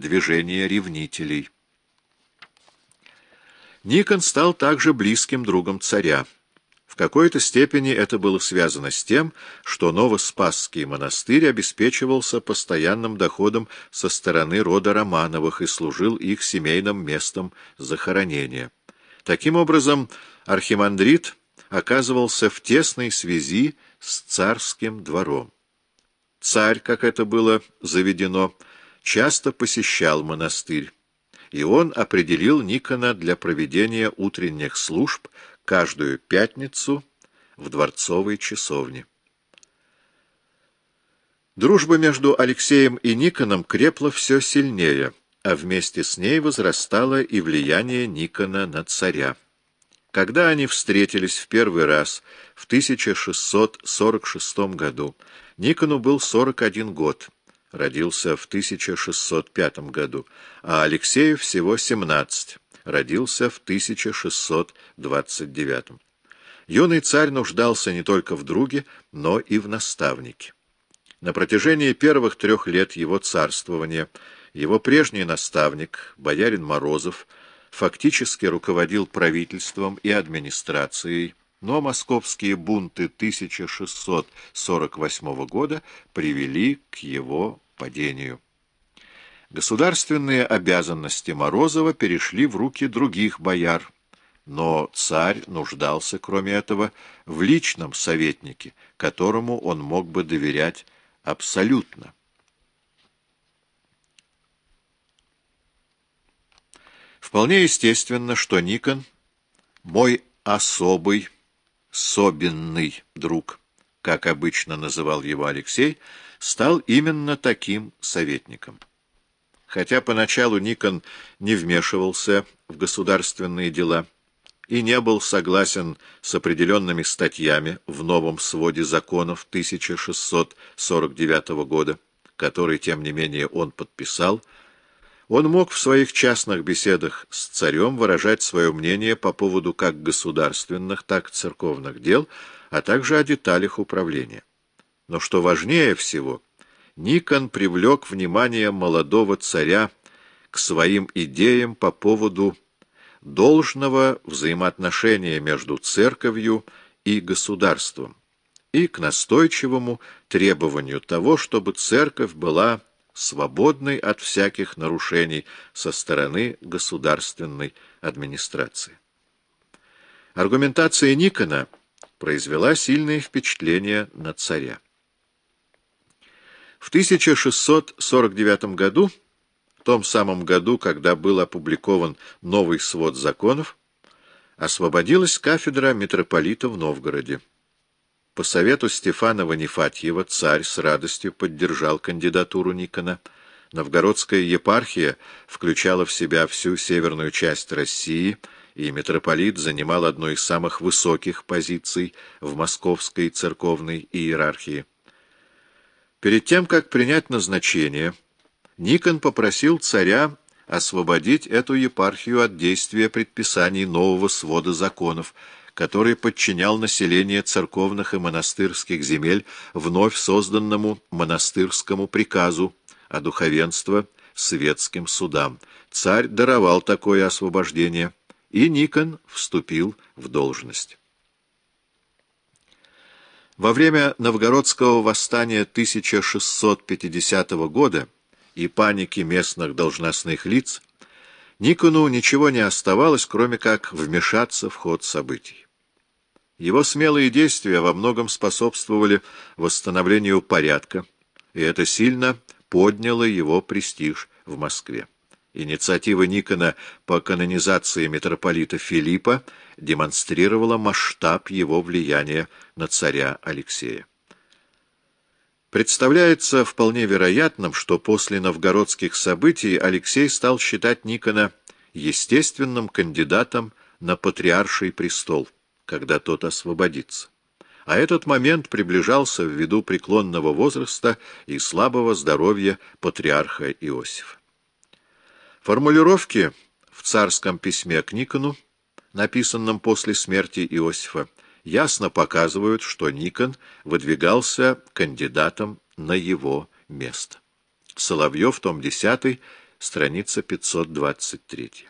движение ревнителей. Никон стал также близким другом царя. В какой-то степени это было связано с тем, что Новоспасский монастырь обеспечивался постоянным доходом со стороны рода Романовых и служил их семейным местом захоронения. Таким образом, архимандрит оказывался в тесной связи с царским двором. Царь, как это было заведено, часто посещал монастырь, и он определил Никона для проведения утренних служб каждую пятницу в дворцовой часовне. Дружба между Алексеем и Никоном крепла все сильнее, а вместе с ней возрастало и влияние Никона на царя. Когда они встретились в первый раз в 1646 году, Никону был 41 год, родился в 1605 году, а Алексею всего 17, родился в 1629. Юный царь нуждался не только в друге, но и в наставнике. На протяжении первых трех лет его царствования его прежний наставник, боярин Морозов, фактически руководил правительством и администрацией, но московские бунты 1648 года привели к его падению. Государственные обязанности Морозова перешли в руки других бояр, но царь нуждался, кроме этого, в личном советнике, которому он мог бы доверять абсолютно. Вполне естественно, что Никон — мой особый, собенный друг, как обычно называл его Алексей, стал именно таким советником. Хотя поначалу Никон не вмешивался в государственные дела и не был согласен с определенными статьями в новом своде законов 1649 года, который, тем не менее, он подписал, он мог в своих частных беседах с царем выражать свое мнение по поводу как государственных, так и церковных дел, а также о деталях управления. Но что важнее всего, Никон привлек внимание молодого царя к своим идеям по поводу должного взаимоотношения между церковью и государством и к настойчивому требованию того, чтобы церковь была свободной от всяких нарушений со стороны государственной администрации. Аргументация Никона произвела сильное впечатление на царя. В 1649 году, в том самом году, когда был опубликован новый свод законов, освободилась кафедра митрополита в Новгороде. По совету Стефана Ванифатьева царь с радостью поддержал кандидатуру Никона. Новгородская епархия включала в себя всю северную часть России, и митрополит занимал одну из самых высоких позиций в московской церковной иерархии. Перед тем, как принять назначение, Никон попросил царя освободить эту епархию от действия предписаний нового свода законов, который подчинял население церковных и монастырских земель вновь созданному монастырскому приказу, а духовенство — светским судам. Царь даровал такое освобождение, и Никон вступил в должность. Во время новгородского восстания 1650 года и паники местных должностных лиц Никону ничего не оставалось, кроме как вмешаться в ход событий. Его смелые действия во многом способствовали восстановлению порядка, и это сильно подняло его престиж в Москве. Инициатива Никона по канонизации митрополита Филиппа демонстрировала масштаб его влияния на царя Алексея. Представляется вполне вероятным, что после новгородских событий Алексей стал считать Никона естественным кандидатом на патриарший престол, когда тот освободится. А этот момент приближался ввиду преклонного возраста и слабого здоровья патриарха Иосифа. Формулировки в царском письме к Никону, написанном после смерти Иосифа, ясно показывают, что Никон выдвигался кандидатом на его место. Соловьев, том 10, страница 523.